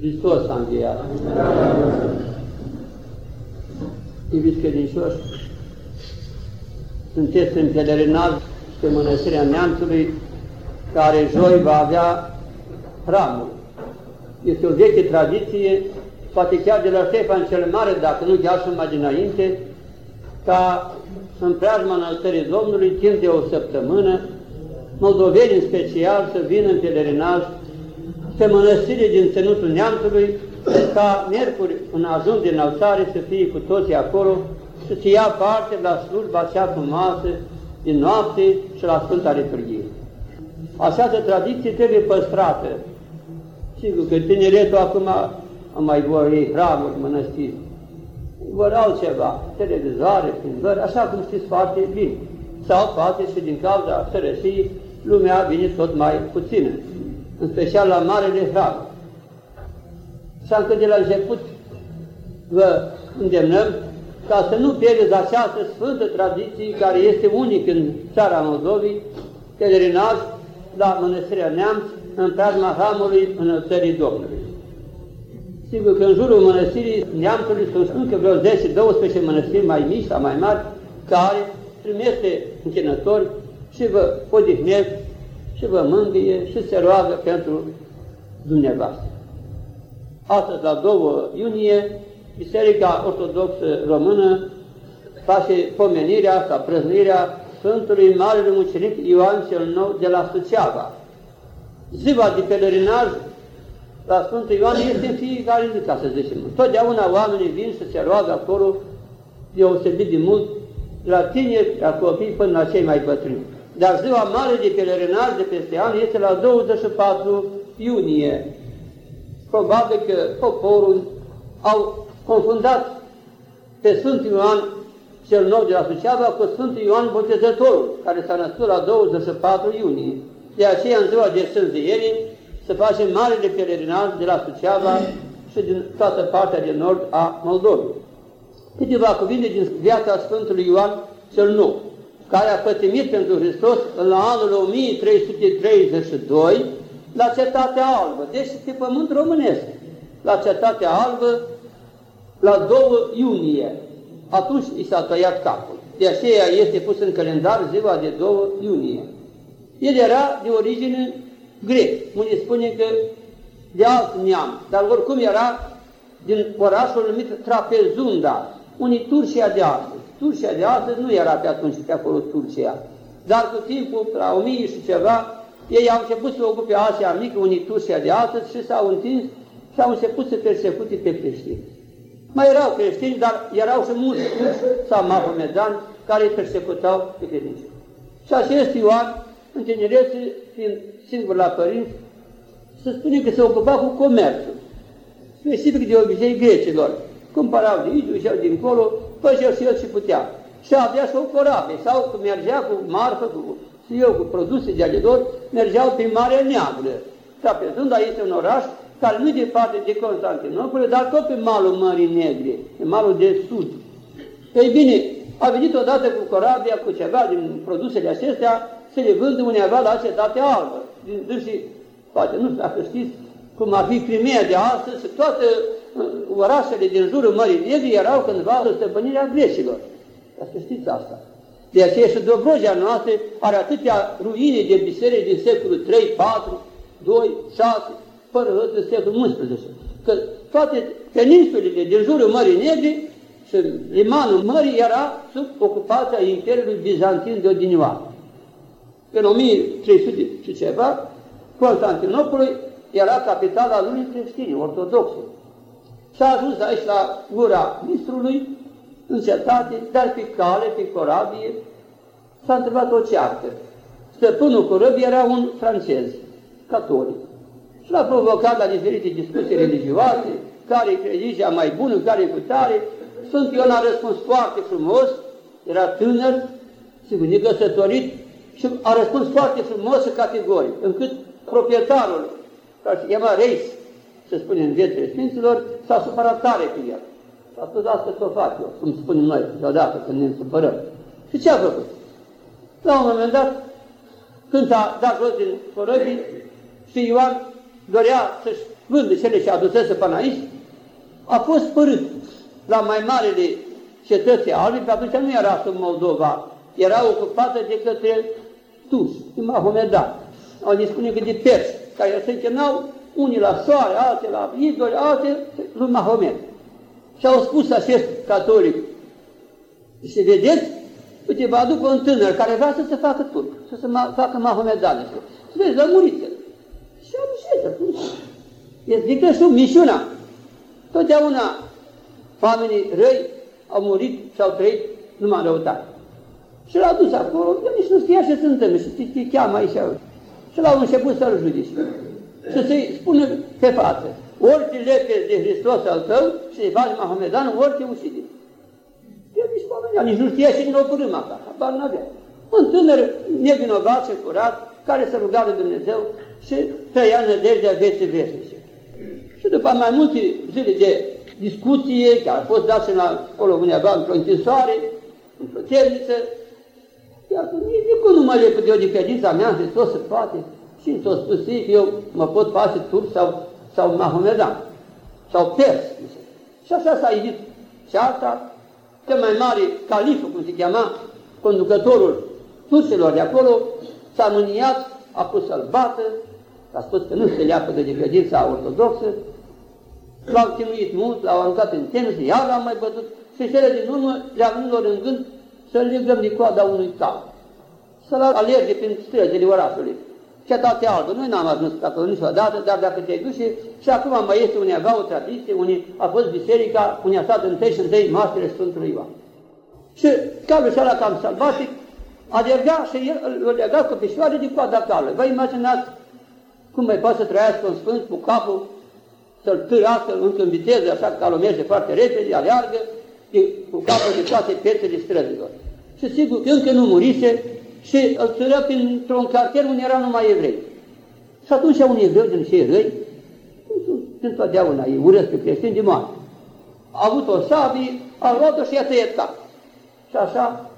Hristos a înviat. Iubiți credincioși, sunteți în pelerinaj pe Mănăstirea Neamțului, care joi va avea hramul. Este o veche tradiție, poate chiar de la Ștefan cel Mare, dacă nu chiar și mai dinainte, ca în preajma înălțării Domnului, timp de o săptămână, moldoveni în special să vină în pelerinaj pe mănăstire din Ținutul Neamțului, ca miercuri în ajun de înălțare să fie cu toții acolo, să-ți ia parte la slujba cea frumoasă din noapte și la Sfânta Liturghie. Această tradiție trebuie păstrată. Sigur că tineretul acum mai vor ei hramuri, mănăstiri, vor altceva, televizoare, plimbări, așa cum știți foarte bine. Sau poate și din cauza sărășii, lumea vine tot mai puțină, în special la marele hram. Și încă de la început vă îndemnăm ca să nu pierdeți această sfântă tradiție care este unic în țara Moldovii, pelerinaj la Mănăstirea Neamț, în preajma hramului înălțării Domnului. Sigur că în jurul mănăstirii neamțului sunt încă vreo 10-12 mănăstiri mai mici sau mai mari, care trimite închinători și vă odihnesc și vă mângâie și se roagă pentru dumneavoastră. Astăzi, la 2 iunie, Biserica Ortodoxă Română face pomenirea sau prăznirea Sfântului Marele Mucenic Ioan cel Nou de la Suceava. Ziua de pelerinaj la Sfântul Ioan este în fiecare zi, ca să zicem. Totdeauna oamenii vin să se roagă acolo deosebit de mult, la tineri, la copii, până la cei mai bătrâni. Dar ziua mare de pelerinaj de peste an este la 24 iunie. Probabil că poporul au confundat pe Sfântul Ioan cel nou de la Suceava cu Sfântul Ioan Botezătorul, care s-a născut la 24 iunie. De aceea, în ziua de Sânziere, să facem marele pelerinaj de la Suceava și din toată partea de nord a Moldovei. Câteva cuvinte din viața Sfântului Ioan cel Nou, care a pătimit pentru Hristos la anul 1332 la Cetatea Albă, deci pe pământ românesc, la Cetatea Albă, la 2 iunie. Atunci i s-a tăiat capul. De aceea este pus în calendar ziua de 2 iunie. El era de origine grec. Unii spune că de alt neam, dar oricum era din orașul numit Trapezunda, unii Turcia de astăzi. Turcia de astăzi nu era pe atunci pe acolo Turcia, dar cu timpul, la 1000 și ceva, ei au început să ocupe Asia Mică, unii Turcia de astăzi și s-au întins și au început să persecute pe creștini. Mai erau creștini, dar erau și mulți sau mahomedani care îi persecutau pe credincioși. Și acest Ioan, în tinerețe, fiind singur la părinți, să spunem că se ocupa cu comerțul, specific de obicei grecilor. Cumpărau de aici, duceau dincolo, făceau și el ce putea. Și avea și o corabie, sau că mergea cu marfă, cu, și eu, cu produse de alidor, mergeau pe Marea Neagră. Trapezunda este un oraș care nu e departe de Constantinopol, dar tot pe malul Mării Negre, pe malul de sud. Ei bine, a venit odată cu corabia, cu ceva din produsele acestea, să le vândă undeva la cetatea albă. Din dânsii, poate nu știu dacă știți, cum ar fi Crimea de astăzi, toate uh, orașele din jurul Mării Negre erau cândva o stăpânirea grecilor. Ca să știți asta. De aceea și Dobrogea noastră are atâtea ruine de biserici din secolul 3, 4, 2, 6, fără de secolul 11. Că toate peninsulele din jurul Mării Negre și limanul mării era sub ocupația Imperiului Bizantin de odinioară. În 1300 și ceva, Constantinopolul era capitala lui creștini, ortodoxe. Și a ajuns aici la gura mistrului, în cetate, dar pe cale, pe corabie, s-a întâmplat o ceartă. Stăpânul corăbii era un francez, catolic. Și l-a provocat la diferite discuții religioase, care e religia mai bună, care e cu tare. Sfânt Ion a răspuns foarte frumos, era tânăr, sigur, negăsătorit, și a răspuns foarte frumos și categoric, încât proprietarul, care se chema Reis, să spunem în viețile Sfinților, s-a supărat tare cu el. Și a spus, asta să o fac eu, cum spunem noi, deodată când ne supărăm. Și ce a făcut? La un moment dat, când s-a dat jos din corăbii, și Ioan dorea să-și vândecele și adusese până aici, a fost părât la mai marele cetății albi, pe atunci nu era sub Moldova, era ocupată de către Tus, de Mahomedan. Au ne spune că de persi, care se chemau unii la soare, alții la idoli, alții lui Mahomet. Și au spus acest catolic, și vedeți, uite, vă aduc un tânăr care vrea să se facă turc, să se ma facă mahomedan. Să vezi, lămuriți-l. Și am zis atunci. Este zică și mișuna. Totdeauna oamenii răi au murit și au trăit numai în răutate. Și l-au dus acolo, el nici nu știa ce se întâmplă și te cheamă aici. Și l-au început să-l judice. Și să-i spună pe față, orice lepe de Hristos al tău și de faci Mahomedan, orice ucide. El nici oamenii, nici nu știa și din o părâm acasă, habar n-avea. Un tânăr nevinovat și curat, care se ruga de Dumnezeu și trăia nădejdea vieții veșnice. Și după mai multe zile de discuție, care a fost dat și la acolo undeva într-o închisoare, într-o cerniță, iar nici cum nu mă lepă de o de credința mea, de tot se poate. Și s-a spus că eu mă pot face turc sau, sau mahomedan, sau pers. Și așa s-a ivit și asta, cel mai mare calif, cum se chema, conducătorul turcilor de acolo, s-a mâniat, a pus să-l bată, a spus că nu se leapă de credința ortodoxă, l-au chinuit mult, l-au aruncat în tenis, iar l-au mai bătut și cele din urmă le-a venit lor în gând să-l legăm de coada unui cal, să-l alerge prin străzile orașului. Cetatea albă, noi n-am ajuns acolo niciodată, dar dacă te-ai duce, și acum mai este undeva o tradiție, unde a fost biserica, unde a stat întâi și întâi maștele Sfântului Ioan. Și calul ăla cam sălbatic, alerga și el îl lega cu picioare de coada calului. Vă imaginați cum mai poate să trăiască un sfânt cu capul, să-l târască încă în viteză, așa că calul merge foarte repede, aleargă, cu capul de toate piețele străzilor. Și sigur că încă nu murise și îl țără printr-un cartier unde erau numai evrei. Și atunci un evreu din cei răi, întotdeauna ei urăsc pe creștini de moarte. A avut o sabie, a luat-o și i-a tăiat cap. Și așa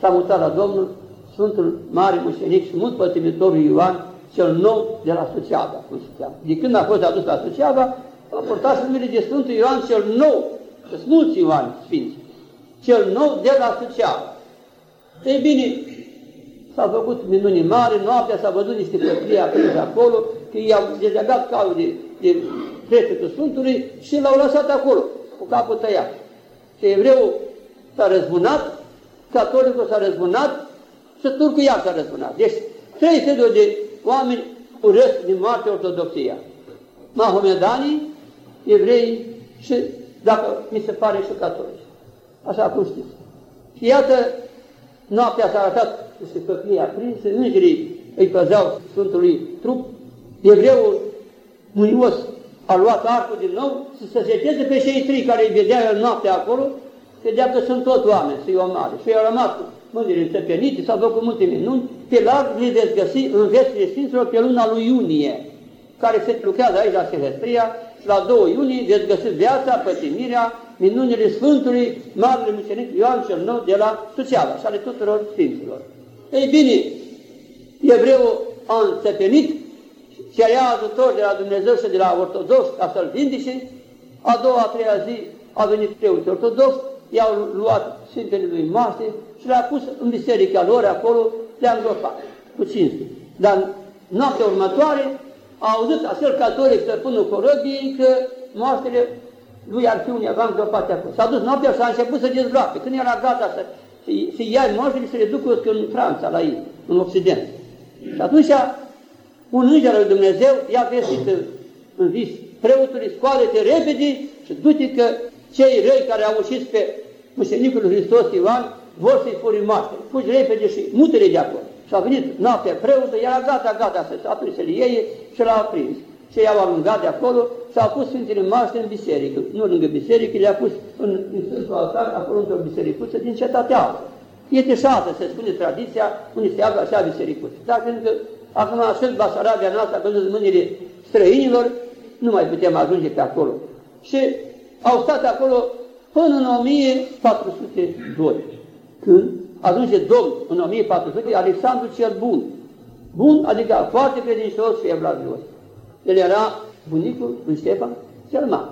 s-a mutat la Domnul Sfântul Mare Mușenic și mult pătimitorul Ioan, cel nou de la Suceava, cum se cheamă. De când a fost adus la Suceava, a purtat numele de Sfântul Ioan cel nou, că sunt mulți Ioan Sfinți, cel nou de la Suceava. Ei bine, s-au făcut minuni mari, noaptea s-a văzut niște căprii aprinse acolo, că i-au dezlegat calul de, de prețul Sfântului și l-au lăsat acolo, cu capul tăiat. Și evreul s-a răzbunat, catolicul s-a răzbunat și turcul iar s-a răzbunat. Deci, trei feluri de oameni urăsc din moarte ortodoxia. Mahomedanii, evrei și, dacă mi se pare, și catolici. Așa cum știți. Și iată, noaptea s-a arătat și făclie aprinse, îngerii îi păzeau Sfântului trup, evreul mânios a luat arcul din nou să se seteze pe cei trei care îi vedea el noaptea acolo, vedea că sunt tot oameni, să-i omare. Și i-au rămas mâinile înțepenite, s-au făcut multe minuni, pe larg le veți găsi în vestile Sfinților pe luna lui iunie, care se lucrează aici la Silvestria, și la 2 iunie veți găsi viața, pătimirea, minunile Sfântului Marele Mucenic Ioan cel Nou de la Suceava și ale tuturor Sfinților. Ei bine, evreul a înțepenit și a ia ajutor de la Dumnezeu și de la ortodox ca să-l vindice, a doua, a treia zi a venit preoții ortodox, i-au luat Sfintele lui Mase și le-a pus în biserica lor acolo, le-a îngropat cu cinste. Dar noaptea următoare a auzit acel catolic stăpânul corăbiei că moaștele lui ar fi undeva îngropate acolo. S-a dus noaptea și a început să dezgroape. Când era gata să, să, să ia moaștele și să le ducă în Franța, la ei, în Occident. Și atunci un înger al lui Dumnezeu i-a vestit în vis, preotului, scoală-te repede și du-te că cei răi care au ușit pe mușenicul lui Hristos Ioan vor să-i furi moaște. Fugi repede și mută de acolo. Și a venit noaptea preotul, era gata, gata să atunci să-l iei și l-a aprins. Și i-au alungat de acolo și au pus Sfintele Maște în biserică. Nu lângă biserică, le-a pus în, în Sfântul Altar, acolo într-o bisericuță din cetatea altă. Este șase, se spune tradiția, unde se află așa bisericuță. Dar când că acum așa Basarabia noastră a căzut în mâinile străinilor, nu mai putem ajunge pe acolo. Și au stat acolo până în 1402. Când ajunge domn în 1400, Alexandru cel Bun. Bun, adică foarte credincios și evlavios. El era bunicul lui Ștefan cel Mare.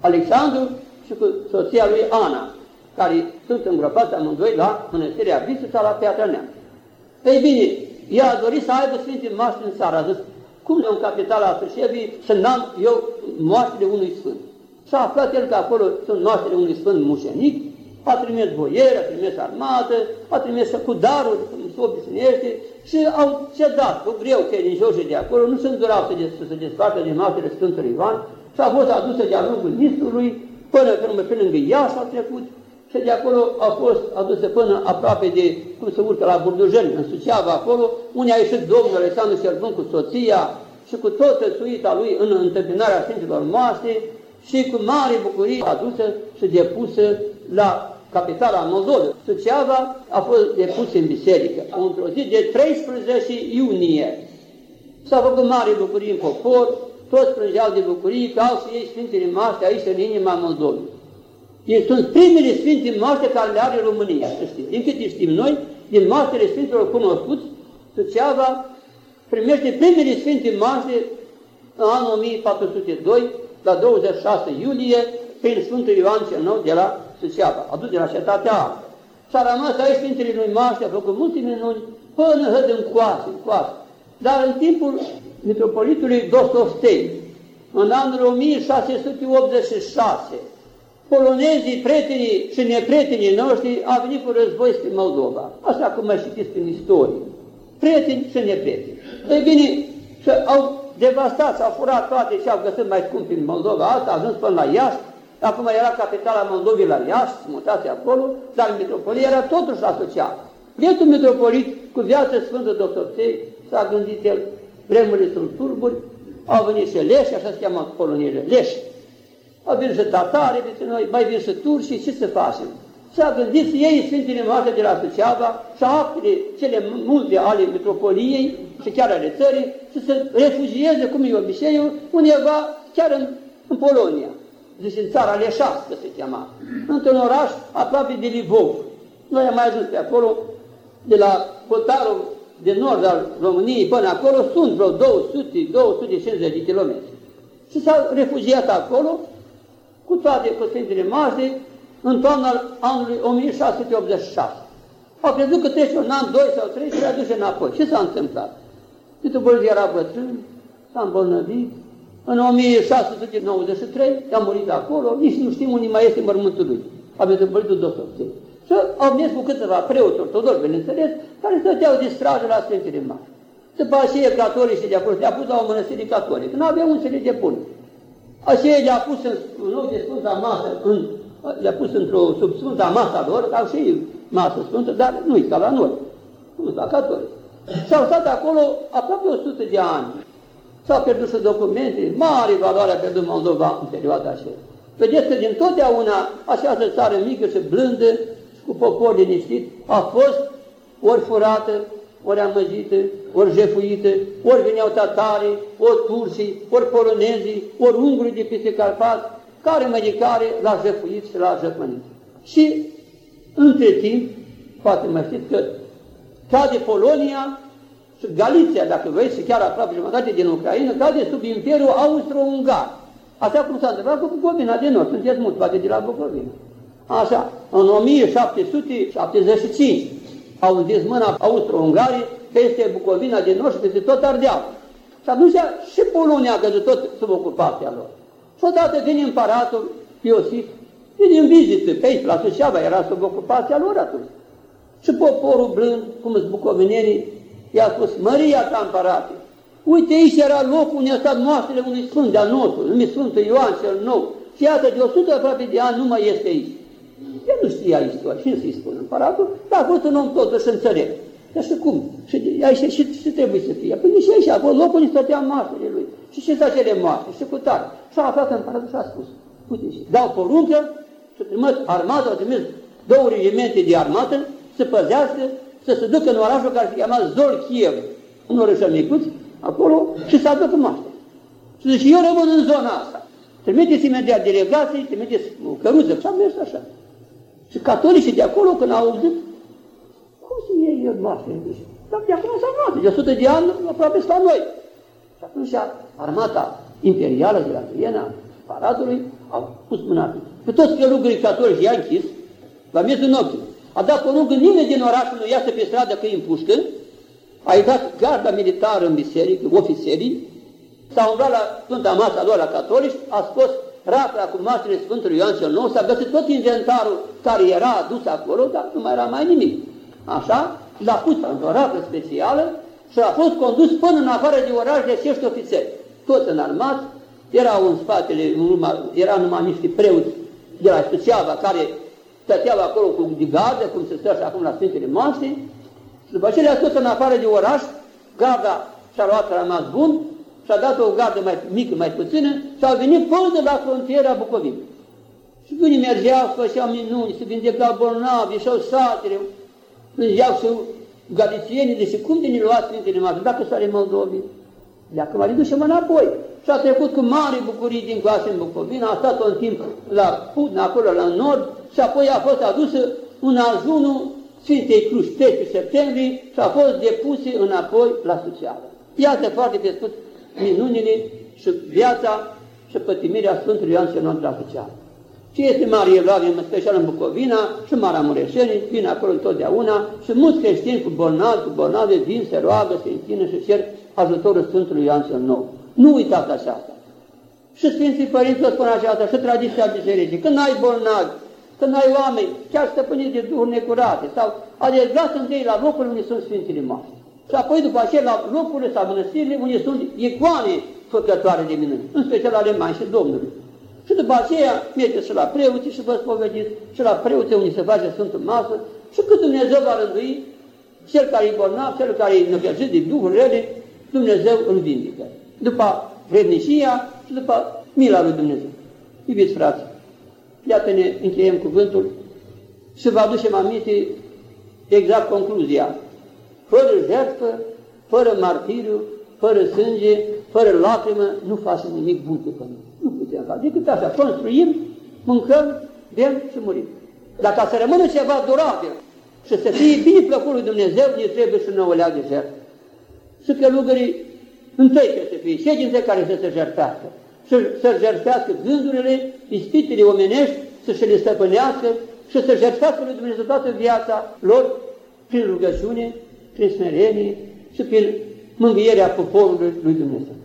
Alexandru și cu soția lui Ana, care sunt îngropați amândoi la mănăstirea Bisuța la Piatra Neamț. Ei bine, ea a dorit să aibă Sfinte Maște în țară. A zis, cum în capitala Sfârșevii să n-am eu moaștele unui Sfânt? Și a aflat el că acolo sunt moaștele unui Sfânt mușenic, a trimis boieri, a trimis armată, a trimis cu daruri, cum se obișnuiește, și au cedat cu greu credincioșii de acolo, nu sunt durau să, să se despartă din moaștele Sfântului Ioan, și a fost adusă de-a lungul Nistrului, până când pe lângă Iași au trecut, și de acolo a fost adusă până aproape de, cum se urcă la Burdujeni, în Suceava, acolo, unde a ieșit Domnul Alexandru Șervân cu soția și cu toată suita lui în întâmpinarea Sfinților Moaște și cu mare bucurie adusă și depusă la capitala Moldovei. Suceava a fost depusă în biserică într-o zi de 13 iunie. S-a făcut mare bucurie în popor, toți plângeau de bucurie că au și ei Sfintele Moaște aici în inima Moldovei. Ei sunt primele Sfinte Moaște care le are România, să știți. Din câte știm noi, din moaștele Sfintelor cunoscuți, Suceava primește primele Sfinte Moaște în anul 1402, la 26 iulie, prin Sfântul Ioan cel Nou de la Suceava, adus de la cetatea Altă. Și a rămas aici Sfintele lui Moaște, a făcut multe minuni, până hăd în coase, în coase. Dar în timpul metropolitului Dostostei, în anul 1686, polonezii, prietenii și neprietenii noștri au venit cu război spre Moldova, așa cum mai știți prin istorie. Prieteni și neprieteni. Ei bine, și au devastat, au furat toate și au găsit mai scump în Moldova, asta a ajuns până la Iași, acum era capitala Moldovei la Iași, mutați acolo, dar metropolia era totuși asociată. Bietul metropolit cu viață Sfântă Doctorței s-a gândit el, vremurile sunt turburi, au venit și leși, așa se cheamă coloniile, leși. Au venit și tatare, noi, mai vin și turci, ce să facem? S-a gândit să iei Sfintele Moaște de la Suceava și actele cele multe ale metropoliei și chiar ale țării să se refugieze, cum e obiceiul, undeva chiar în, în Polonia. Zice, în țara Leșască se chema, într-un oraș aproape de Livov. Noi am mai ajuns pe acolo, de la Cotarul de nord al României până acolo sunt vreo 200-250 de kilometri. Și s-au refugiat acolo cu toate cu Sfintele Moaște în toamna anului 1686. Au crezut că trece un an, doi sau trei și le aduce înapoi. Ce s-a întâmplat? Titubul era bătrân, s-a îmbolnăvit, în 1693 a murit acolo, nici nu știm unde mai este mormântul lui. A venit împăritul Dostovței. Și au mers cu câteva preoți ortodoxi, bineînțeles, care stăteau de stradă la Sfintele Mari. După aceea catolici de acolo le-a pus la o mănăstire catolică, nu aveau unde să le depun. Aceea le-a pus în loc de Sfânta Masă, în, le-a pus într-o sub Sfânta Masa lor, au și masă sfântă, dar nu e ca la noi, nu la catolici. Și au stat acolo aproape 100 de ani. S-au pierdut și documente, mare valoare a pierdut Moldova în perioada aceea. Vedeți că din totdeauna această țară mică și blândă cu popor liniștit, a fost ori furată, ori amăgită, ori jefuită, ori veneau tatarii, ori turcii, ori polonezii, ori ungurii de peste Carpat, care mai de care l-a jefuit și l-a jăpănit. Și între timp, poate mai știți că cade Polonia și Galiția, dacă vreți, și chiar aproape jumătate din Ucraina, cade sub Imperiul Austro-Ungar. Așa cum s-a întâmplat cu Bucovina de Nord, sunteți mulți, poate de la Bucovina. Așa, în 1775 au zis mâna austro-ungarii peste Bucovina de Nord și peste tot Ardeal. Și atunci și Polonia a căzut tot sub ocupația lor. Și odată vine împăratul Iosif, vine în vizită pe aici, la Suceava, era sub ocupația lor atunci. Și poporul blând, cum sunt bucovenenii, i-a spus, Maria ta împărate, uite aici era locul unde a stat moaștele unui sfânt de-al nostru, numit Sfântul Ioan cel Nou. Și iată, de 100 aproape de ani nu mai este aici. El nu știa istorie, și să-i spun împăratul, dar a fost un om totuși înțelept. Dar și cum? Și aici și, și trebuie să fie. Păi nici aici, acolo locul unde stătea moaștele lui. Și ce s-a cele moaște, și cu tare. Și a aflat împăratul și a spus, uite, și dau poruncă și trimis armata, au trimis două regimente de armată să păzească, să se ducă în orașul care se cheama Zorchiev, un oraș micuț, acolo, și să aducă moaște. Și zice, eu rămân în zona asta. Trimiteți imediat delegații, trimiteți căruță. Și am mers așa. Și catolicii de acolo, când au auzit, cum să iei el moaște? Dar de acum s-a luat, de 100 de ani aproape la noi. Și atunci armata imperială de la Viena, paradului, au pus mâna pe toți călugării catolici i-a închis, la miezul nopții. A dat poruncă nimeni din oraș nu iasă pe stradă că îi împușcă, a intrat garda militară în biserică, ofițerii, s-a umblat la Sfânta Masa lor la catolici, a scos rafla cu masele Sfântului Ioan cel Nou, s-a găsit tot inventarul care era adus acolo, dar nu mai era mai nimic. Așa, l-a pus într-o raflă specială și a fost condus până în afară de oraș de șești ofițeri, toți înarmați, erau în spatele, în urma, erau numai niște preoți de la Suceava care stăteau acolo cu gardă, cum se stă și acum la Sfintele Moaște, și după ce le-a scos în afară de oraș, garda și-a luat rămas bun și-a dat o gardă mai mică, mai puțină și au venit până la frontiera Bucovinei. Și unii mergeau, făceau minuni, se vindecau bolnavi, ieșeau satele, plângeau și galițienii, deși cum de ne luați Sfintele Moaște, dacă sare Moldovii? Dacă mai ducem înapoi. Și a trecut cu mare bucurii din coasă în Bucovina, a stat un timp la Putna, acolo la nord, și apoi a fost adusă un ajunul Sfintei Cruci, 13 septembrie, și a fost depuse înapoi la Suceava. Iată foarte pe scurt minunile și viața și pătimirea Sfântului Ioan Senon de la Suceava. Ce este mare evlavie, în special în Bucovina și Maramureșeni, vin acolo întotdeauna și mulți creștini cu bolnavi, cu bolnavi, vin, se roagă, se închină și cer ajutorul Sfântului Ioan cel Nou. Nu uitați așa asta. Și Sfinții Părinți vă spun aceasta, și tradiția bisericii. Când ai bolnavi, când ai oameni, chiar stăpâniți de duhuri necurate, sau alergați întâi la locul unde sunt Sfințile Moaște. Și apoi după aceea la locurile sau mănăstirile unde sunt icoane făcătoare de minuni, în special ale Maicii Domnului. Și după aceea mergeți și la preoții și vă spovediți, și la preoții unde se face Sfântul Masă, și cât Dumnezeu va rândui, cel care e bolnav, cel care e năgăjit de duhuri rele, Dumnezeu îl vindică. După vrednicia și după mila lui Dumnezeu. Iubiți frați, iată ne încheiem cuvântul și vă aducem aminte exact concluzia. Fără jertfă, fără martiriu, fără sânge, fără lacrimă, nu facem nimic bun pe pământ. Nu putem face. Decât așa, construim, mâncăm, bem și murim. Dar ca să rămână ceva durabil și să fie bine plăcut lui Dumnezeu, ne trebuie să ne o de jertfă. Și călugării întâi trebuie să fie ședințe care să se jertfească. Și să jertfească gândurile, ispitele omenești, să se le stăpânească și să jertfească lui Dumnezeu toată viața lor prin rugăciune, prin smerenie și prin mângâierea poporului lui Dumnezeu.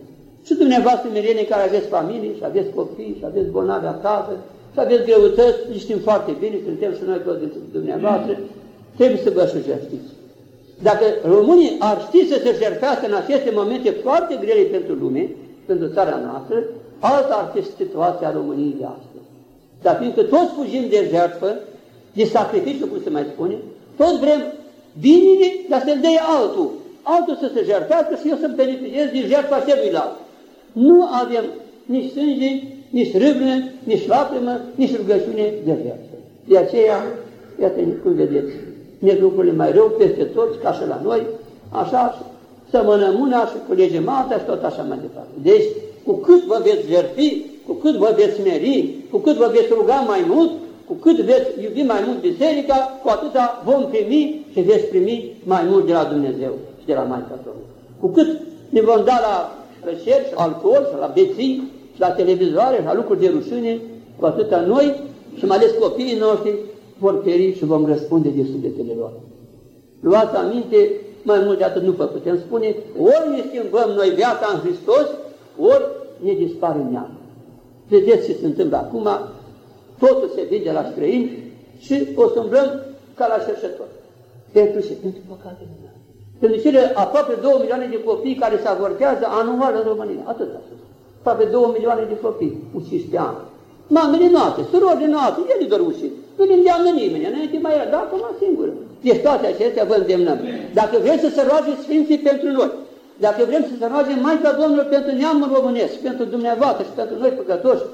Și dumneavoastră, merene care aveți familie și aveți copii și aveți bolnavi acasă și aveți greutăți, știm foarte bine, suntem și noi toți dumneavoastră, trebuie să vă și jertiți. Dacă românii ar ști să se jertfească în aceste momente foarte grele pentru lume, pentru țara noastră, alta ar fi situația României de astăzi. Dar fiindcă toți fugim de jertfă, de sacrificiu, cum se mai spune, toți vrem binele, dar să-l dea altul. Altul să se jertfească și eu să-mi beneficiez din jertfa celuilalt. Nu avem nici sânge, nici râvnă, nici lacrimă, nici rugăciune de jertfă. De aceea, iată cum vedeți, ne lucrurile mai rău peste toți, ca și la noi, așa, să mănăm una și culegem alta și tot așa mai departe. Deci, cu cât vă veți jertfi, cu cât vă veți meri, cu cât vă veți ruga mai mult, cu cât veți iubi mai mult biserica, cu atâta vom primi și veți primi mai mult de la Dumnezeu și de la Maica Domnului. Cu cât ne vom da la plăceri și alcool și la beții și la televizoare și la lucruri de rușine, cu atâta noi și mai ales copiii noștri vor pieri și vom răspunde de sufletele lor. Luați aminte, mai mult de atât nu vă putem spune, ori ne schimbăm noi viața în Hristos, ori ne dispare neamul. Vedeți ce se întâmplă acum, totul se vinde la străini și o să umblăm ca la cerșător. Pentru ce? Pentru păcatele noastre. Pentru cele aproape 2 milioane de copii care se avortează anual în România. Atât a spus. Aproape 2 milioane de copii uciși pe an. Mamele noastre, surorile noastre, ele doar uciși. Nu ne îndeamnă nimeni, înainte mai era, da, acum singur. Deci toate acestea vă îndemnăm. Dacă vrem să se roage Sfinții pentru noi, dacă vrem să se roage Maica Domnului pentru neamul românesc, pentru dumneavoastră și pentru noi păcătoși,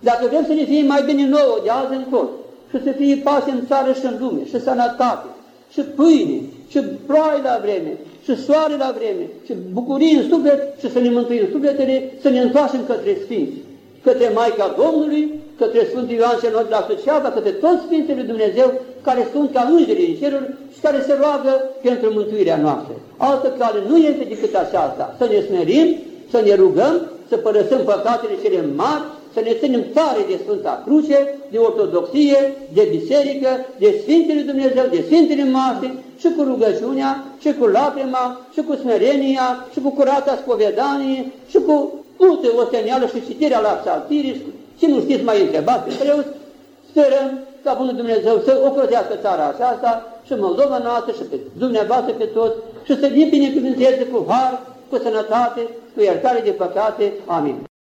dacă vrem să ne fie mai bine nouă de azi încolo, și să fie pace în țară și în lume, și sănătate, și pâine, și ploaie la vreme, și soare la vreme, și bucurii în suflet, și să ne mântuim sufletele, să ne întoarcem către Sfinți, către Maica Domnului, către Sfântul Ioan cel Nou de la Suceava, către toți Sfinții lui Dumnezeu, care sunt ca îngerii în cerul și care se roagă pentru mântuirea noastră. Altă cale nu este decât aceasta, să ne smerim, să ne rugăm să părăsăm păcatele cele mari, să ne ținem tare de Sfânta Cruce, de ortodoxie, de biserică, de Sfintele Dumnezeu, de Sfintele Mase, și cu rugăciunea, și cu lacrima, și cu smerenia, și cu curata spovedanie, și cu multă osteneală și citirea la psaltirii, și nu știți mai întrebați pe preoți, sperăm ca Bunul Dumnezeu să ocrotească țara aceasta și Moldova noastră și pe dumneavoastră pe toți și să ne binecuvânteze cu har, cu sănătate, cu iertare de păcate. Amin.